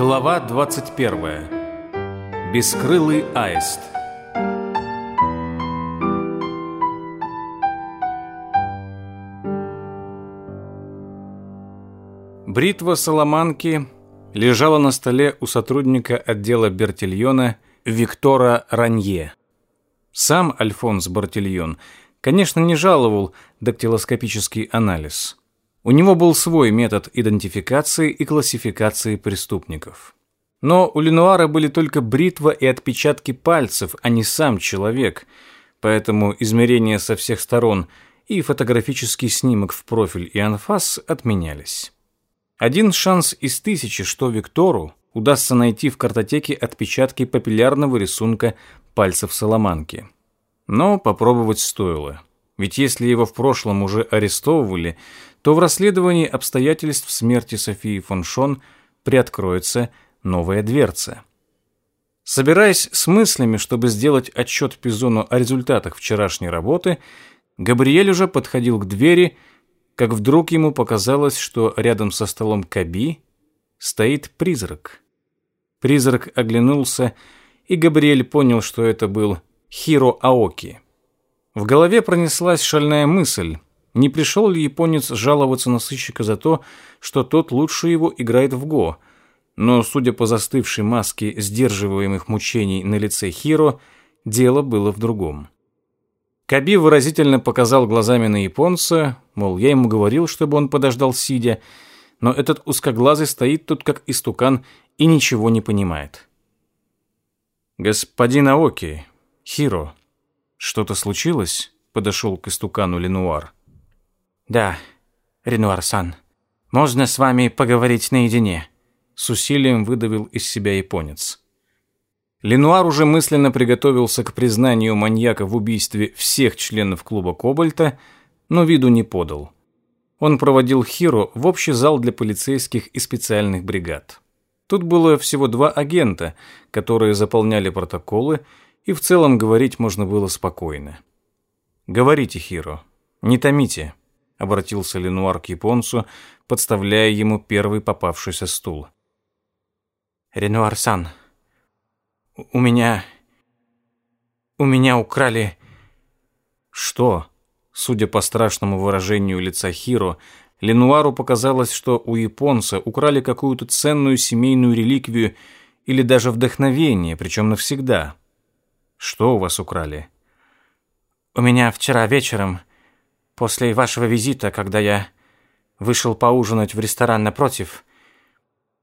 Глава 21. Бескрылый аист. Бритва Соломанки лежала на столе у сотрудника отдела Бертильона Виктора Ранье. Сам Альфонс Бертильон, конечно, не жаловал дактилоскопический анализ – у него был свой метод идентификации и классификации преступников. Но у Ленуара были только бритва и отпечатки пальцев, а не сам человек, поэтому измерения со всех сторон и фотографический снимок в профиль и анфас отменялись. Один шанс из тысячи, что Виктору удастся найти в картотеке отпечатки папиллярного рисунка пальцев Соломанки. Но попробовать стоило – ведь если его в прошлом уже арестовывали, то в расследовании обстоятельств смерти Софии фон Шон приоткроется новая дверца. Собираясь с мыслями, чтобы сделать отчет Пизону о результатах вчерашней работы, Габриэль уже подходил к двери, как вдруг ему показалось, что рядом со столом Каби стоит призрак. Призрак оглянулся, и Габриэль понял, что это был Хиро Аоки. В голове пронеслась шальная мысль. Не пришел ли японец жаловаться на сыщика за то, что тот лучше его играет в го? Но, судя по застывшей маске сдерживаемых мучений на лице Хиро, дело было в другом. Каби выразительно показал глазами на японца, мол, я ему говорил, чтобы он подождал сидя, но этот узкоглазый стоит тут как истукан и ничего не понимает. «Господин Аоки, Хиро», что-то случилось? Подошел к истукану Ленуар. Да, Ренуар-сан, можно с вами поговорить наедине? С усилием выдавил из себя японец. Ленуар уже мысленно приготовился к признанию маньяка в убийстве всех членов клуба Кобальта, но виду не подал. Он проводил Хиро в общий зал для полицейских и специальных бригад. Тут было всего два агента, которые заполняли протоколы и в целом говорить можно было спокойно. «Говорите, Хиро, не томите», — обратился Ленуар к японцу, подставляя ему первый попавшийся стул. «Ренуар-сан, у меня... у меня украли...» «Что?» Судя по страшному выражению лица Хиро, Ленуару показалось, что у японца украли какую-то ценную семейную реликвию или даже вдохновение, причем навсегда — что у вас украли? У меня вчера вечером, после вашего визита, когда я вышел поужинать в ресторан напротив,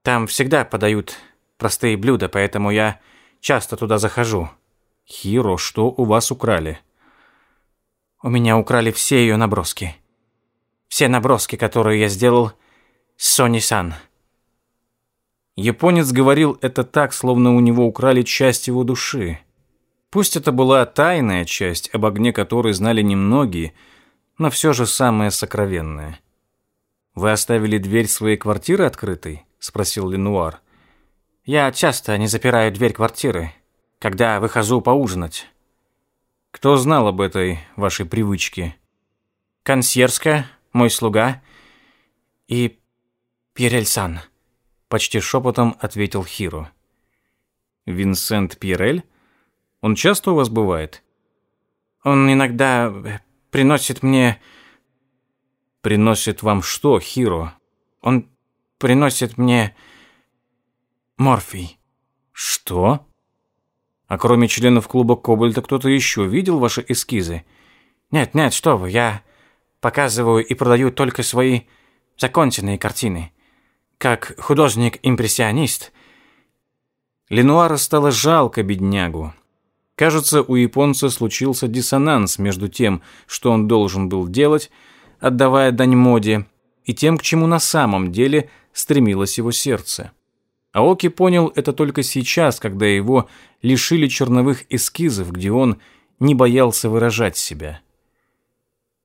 там всегда подают простые блюда, поэтому я часто туда захожу. Хиро, что у вас украли? У меня украли все ее наброски. Все наброски, которые я сделал с Сони-сан. Японец говорил это так, словно у него украли часть его души. Пусть это была тайная часть, об огне которой знали немногие, но все же самое сокровенное. «Вы оставили дверь своей квартиры открытой?» — спросил Ленуар. «Я часто не запираю дверь квартиры, когда выхожу поужинать». «Кто знал об этой вашей привычке?» «Консьержка, мой слуга и Пьерельсан», — почти шепотом ответил Хиру. «Винсент Пьерель?» Он часто у вас бывает? Он иногда э, приносит мне... Приносит вам что, Хиро? Он приносит мне... Морфий. Что? А кроме членов клуба Кобальта кто-то еще видел ваши эскизы? Нет, нет, что вы, я показываю и продаю только свои законченные картины. Как художник-импрессионист... Ленуара стало жалко беднягу. Кажется, у японца случился диссонанс между тем, что он должен был делать, отдавая дань моде, и тем, к чему на самом деле стремилось его сердце. Аоки понял это только сейчас, когда его лишили черновых эскизов, где он не боялся выражать себя.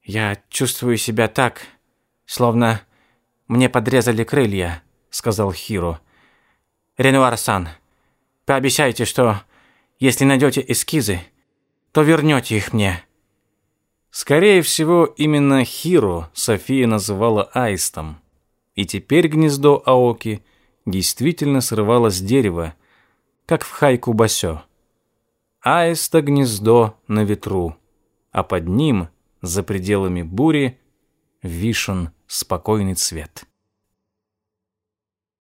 «Я чувствую себя так, словно мне подрезали крылья», — сказал Хиро. «Ренуар-сан, пообещайте, что если найдете эскизы, то вернете их мне». Скорее всего, именно Хиру София называла аистом. И теперь гнездо Аоки действительно срывало с дерева, как в Хайку-Басё. Аиста гнездо на ветру, а под ним, за пределами бури, вишен спокойный цвет.